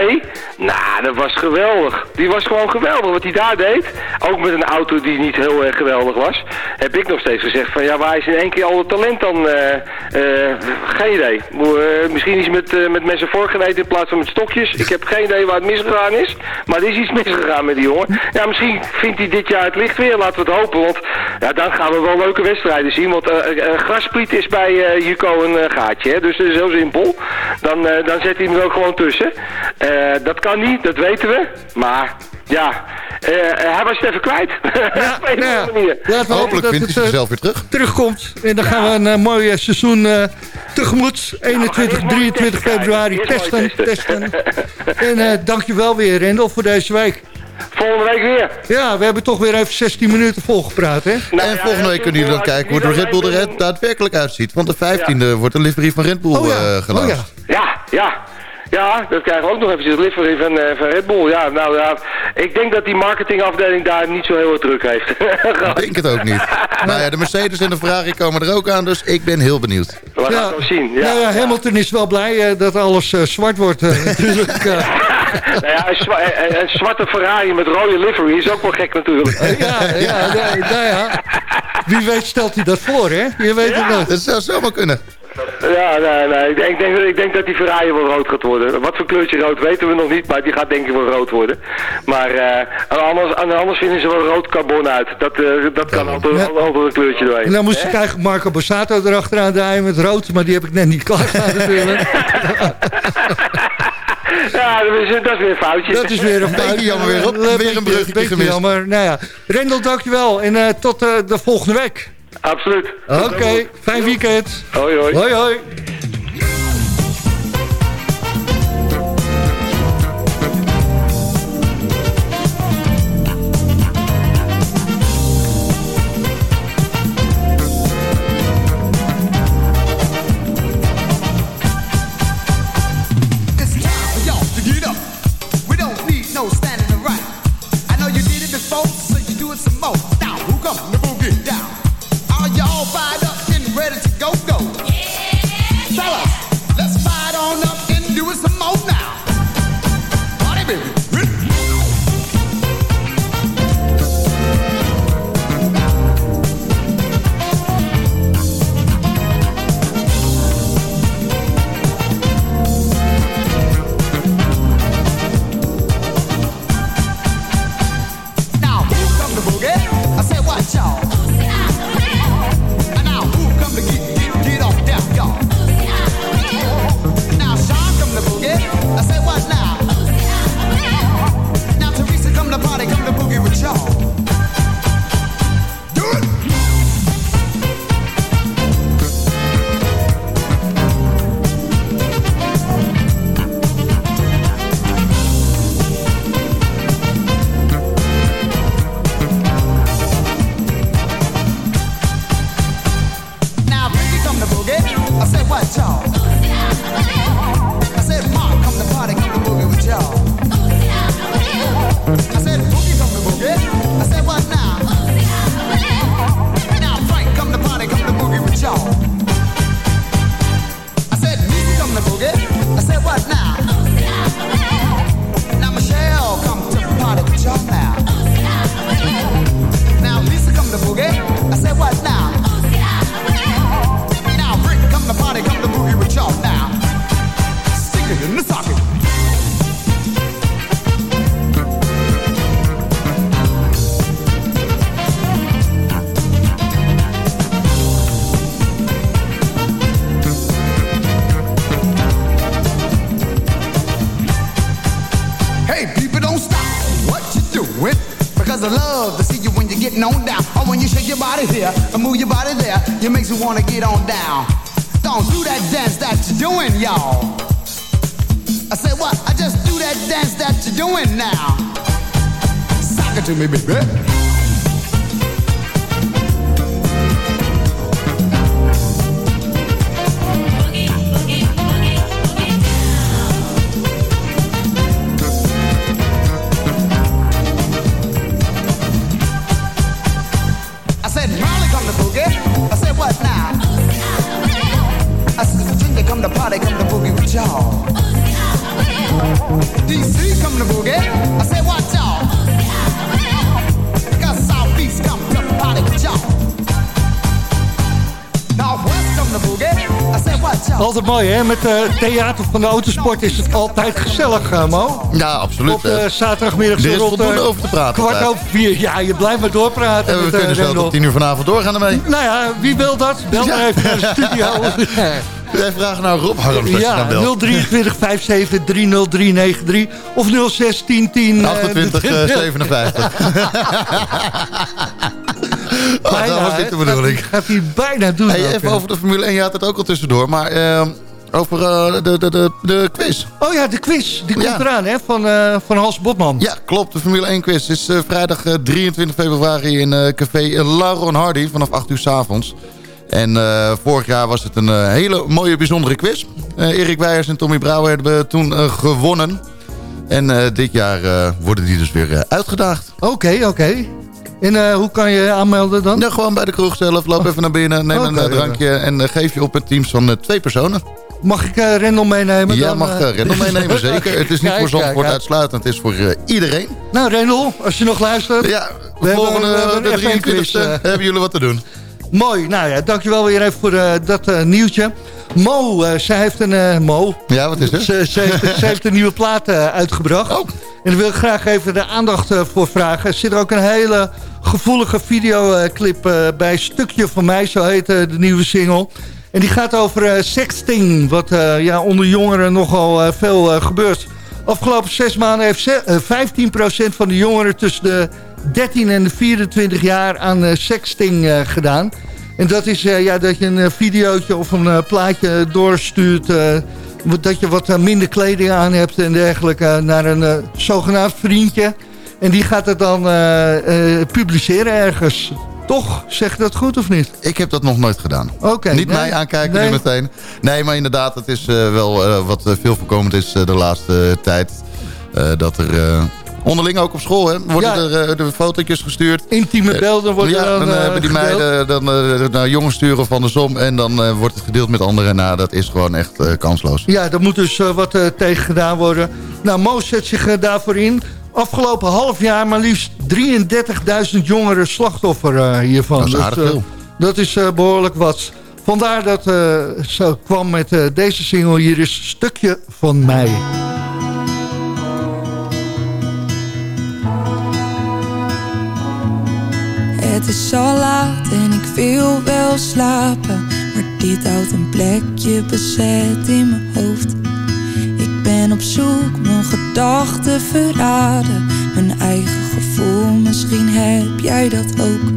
nou, dat was geweldig. Die was gewoon geweldig wat hij daar deed. Ook met een auto die niet heel erg geweldig was. Heb ik nog steeds gezegd van, ja, waar is in één keer al het talent dan? Uh, geen idee. misschien is met, met mensen voorgeneten in plaats van met stokjes. Ik heb geen idee waar het misgegaan is. Maar er is iets misgegaan met die jongen. Ja, misschien vindt hij dit jaar het licht weer. Laten we het hopen. Want ja, dan gaan we wel leuke wedstrijden zien. Want uh, Graspriet is bij uh, Juco een gaatje. Hè? Dus dat is heel simpel. Dan, dan zet hij hem er ook gewoon tussen. dat kan niet, dat weten we. Maar ja, hij was het even kwijt. <laughs> Ja, Op een ja, manier. Ja, Hopelijk vindt hij zichzelf weer terug. Terugkomt. En dan gaan we een mooi seizoen tegemoet. 21, 23 februari testen. testen. <laughs> en dankjewel weer, Rendel, voor deze week. Volgende week weer. Ja, we hebben toch weer even 16 minuten volgepraat, hè? Nou, en volgende week kunnen jullie dan kijken hoe de Red Bull er daadwerkelijk uitziet. Want de 15e wordt de livery van Red Bull oh, ja. Uh, oh, ja. ja, ja. Ja, dat krijgen we ook nog eventjes livery van, uh, van Red Bull. Ja, nou ja, ik denk dat die marketingafdeling daar niet zo heel erg druk heeft. <laughs> ik denk het ook niet. <laughs> nou ja, de Mercedes en de Ferrari komen er ook aan, dus ik ben heel benieuwd. We gaan ja. het zien. Ja. Nou ja, Hamilton is wel blij uh, dat alles uh, zwart wordt <laughs> natuurlijk. nou ja, een, een, zwarte Ferrari met rode livery is ook wel gek natuurlijk. ja, ja, nou ja. Wie weet stelt hij dat voor, hè? Je weet het nog. Dat zou zomaar kunnen. Ja, nee, nee. Ik denk, ik denk, ik denk dat die Ferrari wel rood gaat worden. Wat voor kleurtje rood weten we nog niet, maar die gaat denk ik wel rood worden. Maar uh, anders, anders vinden ze wel rood carbon uit. Dat, uh, dat kan altijd, ja. altijd een kleurtje doorheen. En dan moest ik eigenlijk Marco Borsato erachteraan draaien met rood, maar die heb ik net niet klaar <laughs> natuurlijk. Ja, dat is, dat is weer een foutje. Dat is weer een foutje. jammer weer op. Weer een bruggetje gemist. Jammer. Nou ja, Rendel, dankjewel. En uh, tot uh, de volgende week. Absoluut. Oké, okay, fijn weekend. Hoi, hoi. Hoi, hoi. You wanna get on down. Don't do that dance that you're doing, y'all. I said what? I just do that dance that you're doing now. Sock it to me, baby. Altijd mooi, hè? Met uh, theater van de autosport is het altijd gezellig, uh, Mo. Ja, absoluut. Op uh, zaterdagmiddag zo rond over te praten. Kwart over vier. Ja, je blijft maar doorpraten. En we met, kunnen zo tot tien uur vanavond doorgaan ermee. Nou ja, wie wil dat? Bel maar even naar de studio. <laughs> Wij vragen naar Rob Harms ja, 023 57 30393 of 06 10 28 uh, 57. Oh, bijna, dat was niet de bedoeling. Gaat hij bijna doen. Hey, even over de Formule 1, je had het ook al tussendoor. Maar uh, over uh, de, de, de, de quiz. Oh ja, de quiz. Die komt ja. eraan, hè? Van, uh, van Hans Botman. Ja, klopt. De Formule 1 quiz is vrijdag 23 februari in café Lauron Hardy vanaf 8 uur s avonds. En uh, vorig jaar was het een uh, hele mooie, bijzondere quiz. Uh, Erik Weijers en Tommy Brouwer hebben toen gewonnen. En dit jaar worden die dus weer uitgedaagd. Oké, okay, oké. Okay. En hoe kan je aanmelden dan? Ja, gewoon bij de kroeg zelf. Loop even naar binnen, neem okay, een drankje en geef je op het teams van twee personen. Mag ik uh, Rendel meenemen? Ja, dan, mag uh, Rendel meenemen, <laughs> zeker. Het is niet kijk, voor Zandvoort uitsluitend, het is voor iedereen. Nou, Rendel, als je nog luistert. Ja, we volgende de 23 hebben jullie wat te doen. Mooi. Nou ja, dankjewel weer even voor dat nieuwtje. Mo, uh, zij heeft een... Mo. Ja, wat is het? Ze, ze, heeft, ze heeft, een nieuwe plaat uitgebracht. Oh. En daar wil ik graag even de aandacht voor vragen. Er zit ook een hele gevoelige videoclip bij Stukje van mij, zo heet de nieuwe single. En die gaat over sexting, wat ja, onder jongeren nogal veel gebeurt. Afgelopen zes maanden heeft 15% van de jongeren tussen de 13 en 24 jaar aan sexting gedaan. En dat is uh, ja, dat je een videootje of een plaatje doorstuurt... dat je wat minder kleding aan hebt en dergelijke... naar een zogenaamd vriendje. En die gaat het dan publiceren ergens. Toch? Zeg dat goed of niet? Ik heb dat nog nooit gedaan. Oké. niet mij aankijken nee. nu meteen. Nee, maar inderdaad, het is wel wat veel voorkomend is de laatste tijd. dat er Onderling ook op school, hè? Worden ja. er uh, de fotootjes gestuurd. Intieme eh, beelden worden ja, dan, dan hebben uh, die meiden dan, naar jongens sturen van de som. En dan wordt het gedeeld met anderen. Nou, dat is gewoon echt kansloos. Ja, daar moet dus wat tegen gedaan worden. Nou, Mo zet zich daarvoor in. Afgelopen half jaar maar liefst 33.000 jongeren slachtoffer hiervan. Dat is aardig dus, veel. Dat is behoorlijk wat. Vandaar dat ze kwam met deze single. Hier is Stukje van mij. Het is al laat en ik wil wel slapen Maar dit houdt een plekje bezet in mijn hoofd. Ik ben op zoek, mijn gedachten verraden Mijn eigen gevoel, misschien heb jij dat ook.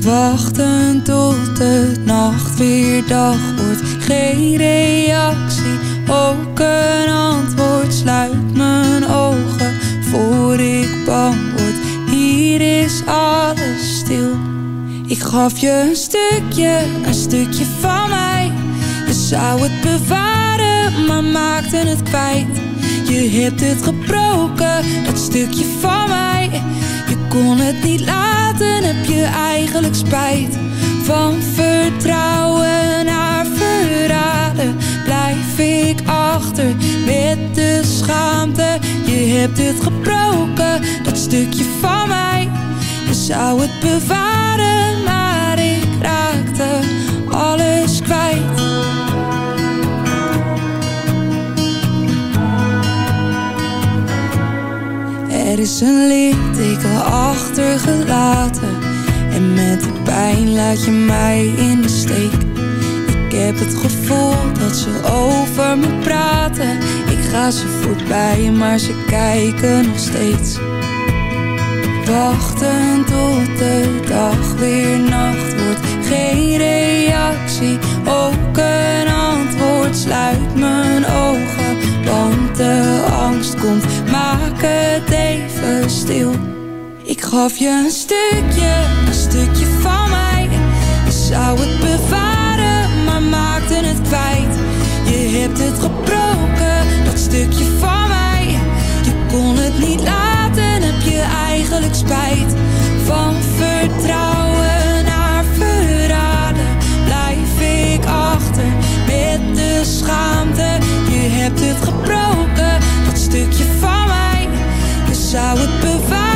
Wachten tot de nacht weer dag wordt Geen reactie, ook een antwoord Sluit mijn ogen voor ik bang word is alles stil. Ik gaf je een stukje, een stukje van mij. Je zou het bewaren, maar maakte het kwijt. Je hebt het gebroken, dat stukje van mij. Je kon het niet laten, heb je eigenlijk spijt. Van vertrouwen naar verraden blijf ik achter met de schaamte. Je hebt het gebroken, dat stukje van zou het bewaren, maar ik raakte alles kwijt. Er is een litteken achtergelaten En met die pijn laat je mij in de steek. Ik heb het gevoel dat ze over me praten. Ik ga ze voorbij, maar ze kijken nog steeds Wachten tot de dag weer nacht wordt. Geen reactie, ook een antwoord. Sluit mijn ogen, want de angst komt. Maak het even stil. Ik gaf je een stukje, een stukje van mij. Je zou het bewaren, maar maakte het kwijt. Je hebt het gebroken, dat stukje van mij. Je kon het niet laten, je eigenlijk spijt. Van vertrouwen naar verraden, blijf ik achter met de schaamte. Je hebt het gebroken, dat stukje van mij. Je zou het bewaren,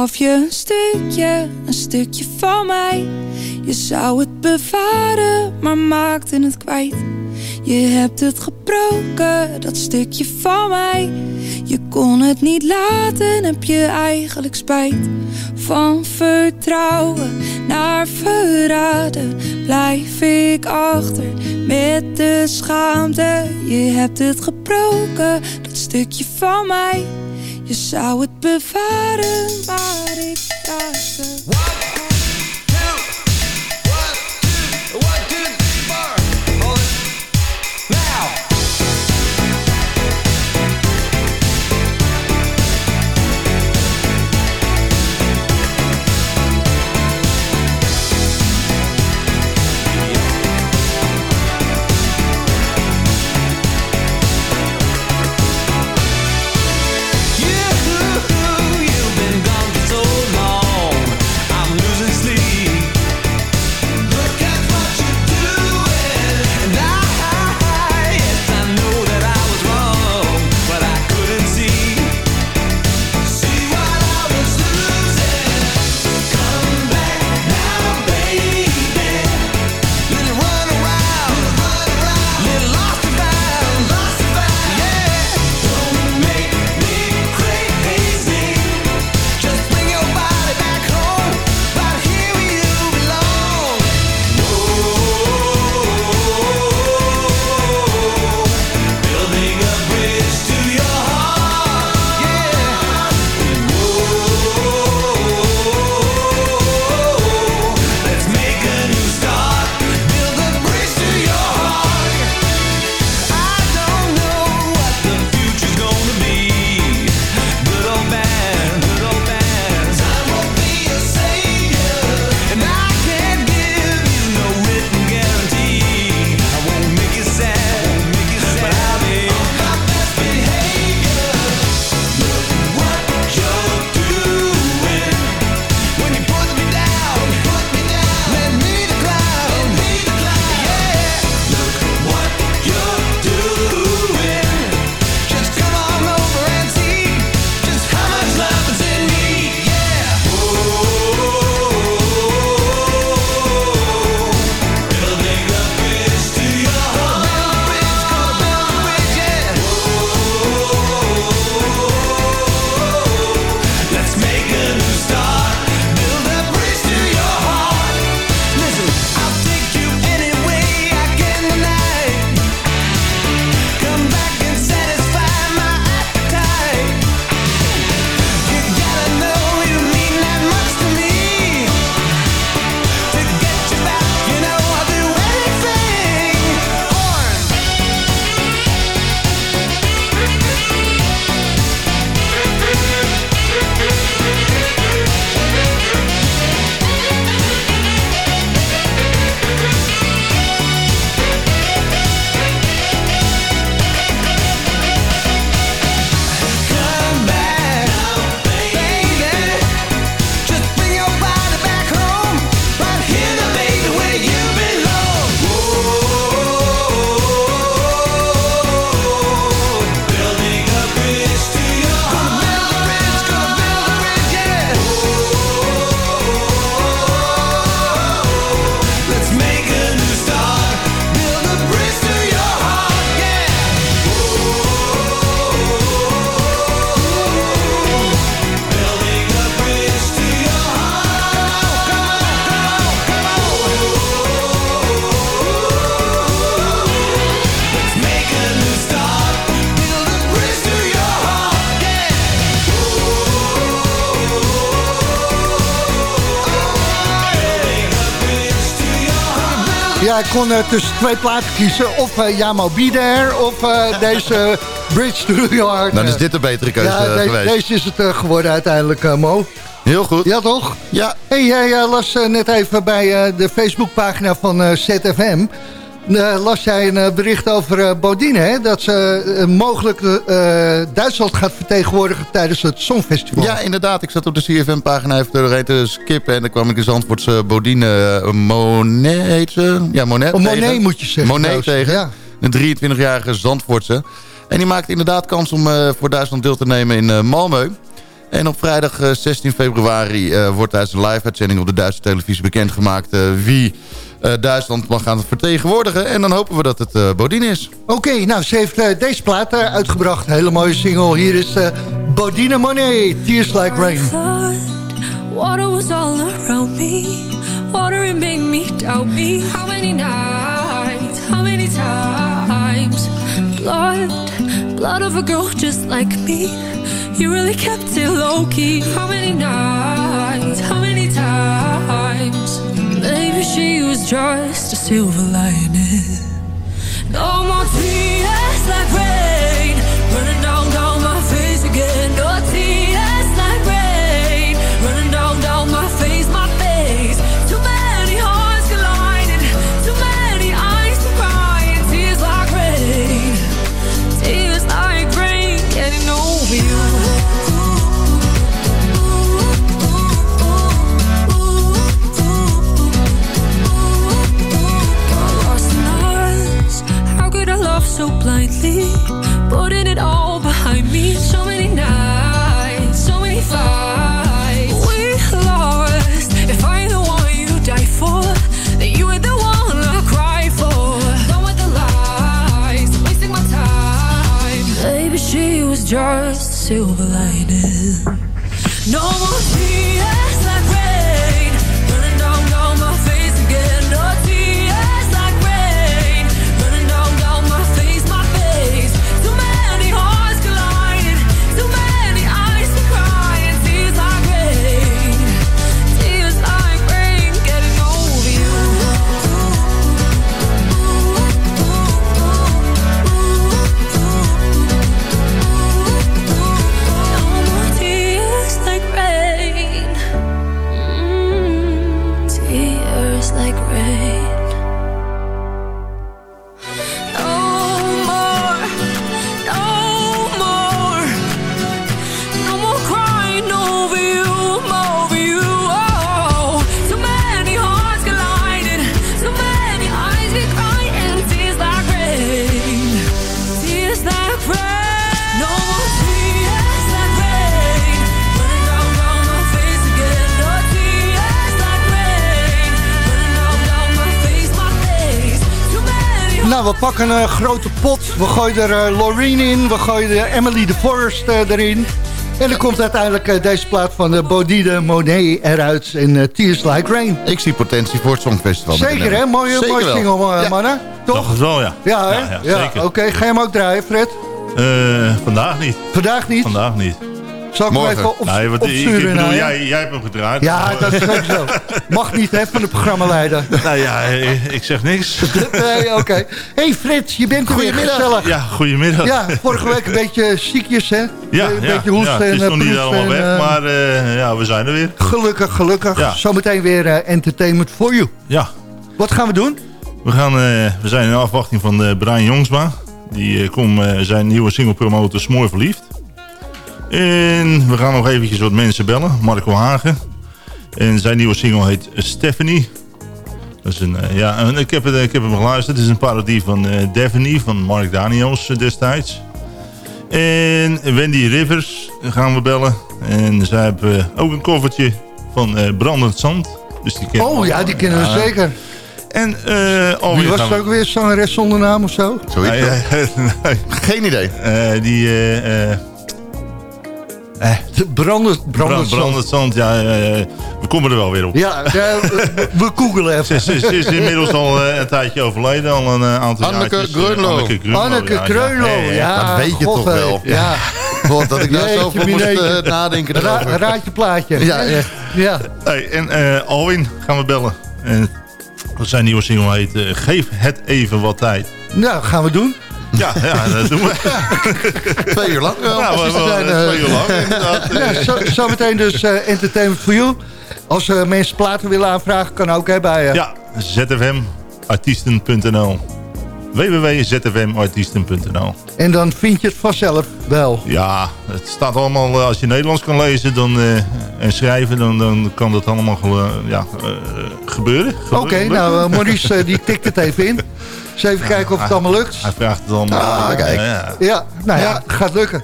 gaf je een stukje, een stukje van mij. Je zou het bewaren, maar maakte het kwijt. Je hebt het gebroken, dat stukje van mij. Je kon het niet laten, heb je eigenlijk spijt. Van vertrouwen naar verraden blijf ik achter met de schaamte. Je hebt het gebroken, dat stukje van mij. Je zou het bewaren, maar ik raakte. Ik kon tussen twee platen kiezen. Of uh, Jamo Bieder of deze Bridge to New York. Dan is dit een betere keuze ja, geweest. Deze is het geworden uiteindelijk, Mo. Heel goed. Ja, toch? Ja. Hey, jij las net even bij de Facebookpagina van ZFM... Uh, las jij een uh, bericht over uh, Bodine, hè? dat ze mogelijk Duitsland gaat vertegenwoordigen tijdens het Songfestival. Ja, inderdaad. Ik zat op de CFM-pagina even doorheen te skippen en dan kwam ik de Zandvoortse Bodine Monet heet ze. Ja, Monet. Oh, Monet moet je zeggen. Monet trouwens. tegen. Ja. Een 23-jarige Zandvoortse. En die maakt inderdaad kans om voor Duitsland deel te nemen in Malmö. En op vrijdag 16 februari wordt tijdens een live-uitzending op de Duitse televisie bekendgemaakt wie uh, Duitsland mag gaan vertegenwoordigen. En dan hopen we dat het uh, Bodine is. Oké, okay, nou, ze heeft uh, deze plaat uitgebracht. Hele mooie single. Hier is Bodine Monet, Tears Like Rain. Water was all around me. Water it made me doubt me. How many nights, how many times? Blood, blood of a girl just like me. You really kept it low key. How many nights, how many times? Maybe she was just a silver lining. No more tears Nou, we pakken een grote pot. We gooien er uh, Loreen in. We gooien er Emily de Forest uh, erin. En er komt uiteindelijk uh, deze plaat van de Bodine Monet eruit. En Tears Like Rain. Ik zie potentie voor het Songfestival. Zeker, hè? Mooie, Zeker mooie wel. single, Ja. mannen. Toch? Toch wel, ja. Ja, hè? Ja, ja, zeker. Oké, ga je hem ook draaien, Fred? Eh, vandaag niet. Vandaag niet? Vandaag niet. Zal ik hem Morgen. even op, Nee, want ik, ik opsturen bedoel, jij, jij hebt hem gedraaid. Ja, dat is ook zo. Mag niet, hè, van de programmaleider. <laughs> Nou ja, eh, ik zeg niks. <laughs> Nee, oké. hey Frits, je bent er weer Goedemiddag. gezellig. Ja, goedemiddag. Ja, vorige week een beetje ziekjes, hè? ja, een ja, beetje hoesten ja, het is en nog niet en, weg, eh, maar eh, ja, we zijn er weer. Gelukkig, gelukkig. Ja. Zometeen weer eh, entertainment for you. Ja, Wat gaan we doen? we, gaan, eh, we zijn in afwachting van eh, Brian Jongsma. Die eh, komt eh, zijn nieuwe single promoten Smoor Verliefd. En we gaan nog eventjes wat mensen bellen. Marco Hagen. En zijn nieuwe single heet Stephanie. Dat is een, eh, ja, en ik, heb het, ik heb hem geluisterd. Het is een parodie van eh Daphne van Mark Daniels eh, destijds. En Wendy Rivers gaan we bellen. En zij hebben ook een koffertje van eh, Brandend Zand. Dus die kennen Oh ja, die kennen we Ja. zeker. En eh alweer Wie was het we- ook weer? Zangeres zonder naam of zo? Zoiets. Nee, toch? <laughs> nee, Geen idee. eh, die eh, eh, De brandend, brand, brandend zand. brandend zand, ja, eh, we komen er wel weer op. Ja, ja, we, we googelen even. ze- ze is inmiddels al eh, een tijdje overleden, al een eh, aantal Anneke jaartjes. Eh, Greunlo. Anneke Greunlo, Anneke ja, ja. Kreunlo, Ja, ja. ja. Dat weet je God, toch wel. Ja, <laughs> God, dat ik daar zo over moest eh, nadenken Ra erover. raad je plaatje. Ja, echt. Ja. Hey, en eh, Alwin gaan we bellen. En Zijn nieuwe single heet uh, Geef het even wat tijd. Nou, gaan we doen. Ja, ja dat doen we. <laughs> twee uur lang. Wel, nou, we, zijn, uh, twee uur lang. <laughs> Ja, zo, zometeen dus uh, Entertainment for You. Als uh, mensen platen willen aanvragen, kan ook hè, bij... Ja, zfmartiesten.nl www.zfmartiesten.nl En dan vind je het vanzelf wel. Ja, het staat allemaal, als je Nederlands kan lezen dan, uh, en schrijven, dan, dan kan dat allemaal ja, uh, gebeuren. Oké, okay, nou Maurice die tikt het even in. <laughs> Dus even ja, kijken of het allemaal lukt. Hij vraagt het allemaal. Ah, kijk. Ja, ja nou ja, het gaat lukken.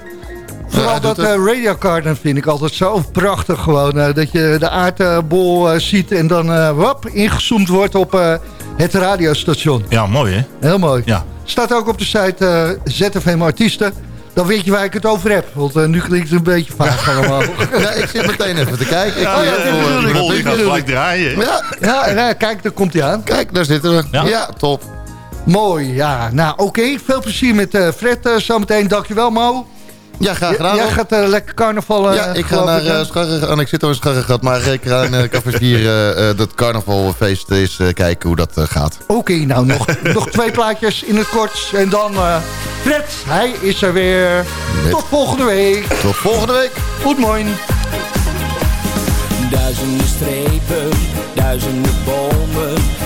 Vooral dat uh, radiocarden vind ik altijd zo prachtig gewoon. Uh, dat je de aardbol uh, ziet en dan uh, wap, ingezoomd wordt op het radiostation. Ja, mooi hè? Heel mooi. Ja. Staat ook op de site ZFM Artiesten. Dan weet je waar ik het over heb. Want nu klinkt het een beetje vaag allemaal. <laughs> ja, ik zit meteen even te kijken. Ik ja, ja, die bol die gaat gelijk draaien. Ja, ja, kijk, daar komt hij aan. Kijk, daar zitten we. Ja, ja top. Mooi, ja. Nou, oké. Okay. Veel plezier met Fred zometeen. Dankjewel, Mo. Ja, graag gedaan. Jij gaat uh, lekker carnaval... ja, ik ga naar uh, Scharre, ik zit al in Scharregat, maar ik ga naar Café 4 uh, dat carnavalfeest eens kijken hoe dat gaat. Oké, okay, nou nog, nog twee plaatjes in het kort. En dan Fred, hij is er weer. Tot volgende week. Tot volgende week. Goedemorgen. Duizenden strepen, duizenden bomen.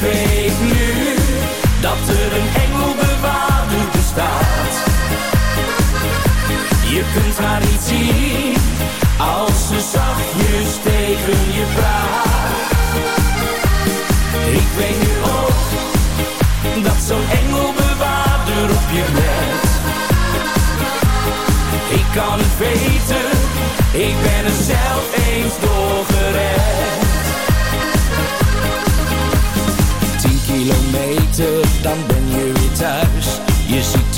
Weet nu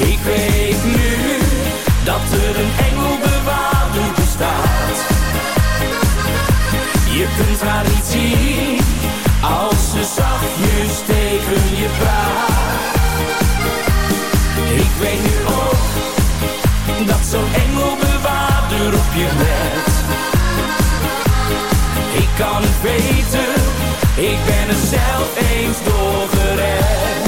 Ik weet nu dat er een engelbewaarder bestaat. Je kunt haar niet zien als ze zachtjes tegen je praat. Ik weet nu ook dat zo'n engelbewaarder op je let. Ik kan het weten ik ben er zelf eens doorgered. Ik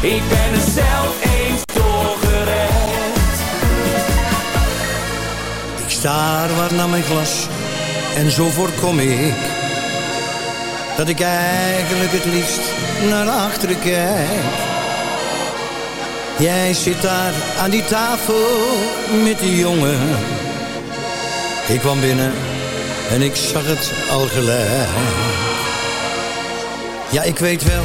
ik ben er zelf eens Daar waar naar mijn glas en zo voorkom ik dat ik eigenlijk het liefst naar achteren kijk. Jij zit daar aan die tafel met die jongen. Ik kwam binnen en ik zag het al gelijk. Ja, ik weet wel,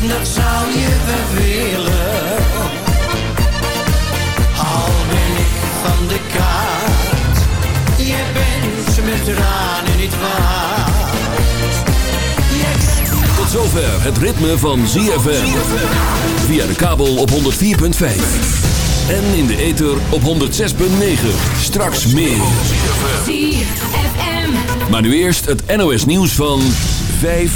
Dat zou je wel willen. Al ben ik van de kaart. Jij bent met tranen niet waard. Tot zover het ritme van ZFM. Via de kabel op 104.5. En in de ether op 106.9. Straks meer. ZFM. Maar nu eerst het NOS nieuws van 5